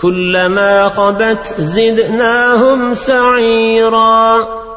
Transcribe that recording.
كلما خبت زدناهم سعيرا.